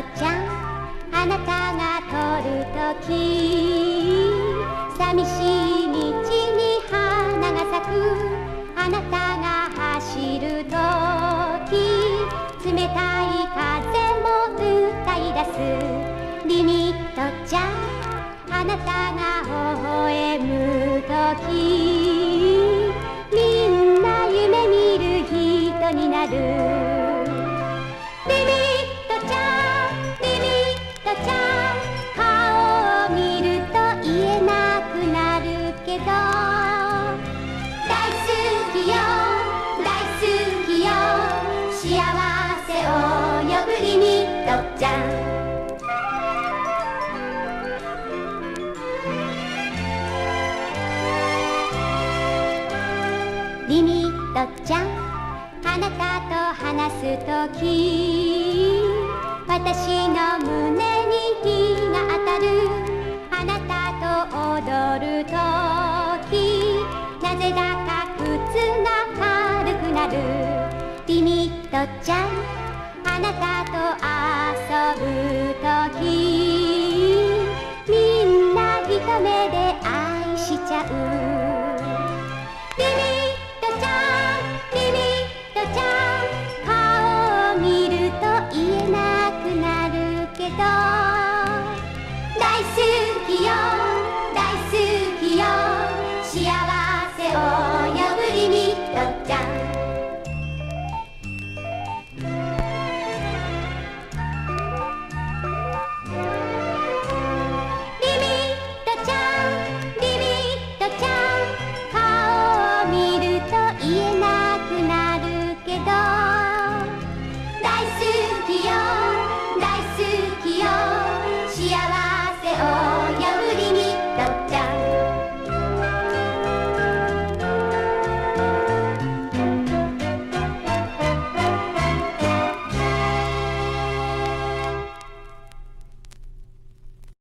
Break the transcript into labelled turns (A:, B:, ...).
A: ちゃん。あなたが通るとき寂しい道に花が咲く。あなたが走るとき冷たい風も歌い出す。リミットちゃん。あなたが微笑むときけど。大好きよ。大好きよ。幸せを呼ぶリミットちゃん。リミットちゃん。あなたと話すとき私の胸に火が当たる。あなたと踊るとるリミットちゃんあなたと遊ぶときみんな一目で愛しちゃうリミットちゃんリミットちゃん顔を見ると言えなくなるけど大好きよ大好きよ幸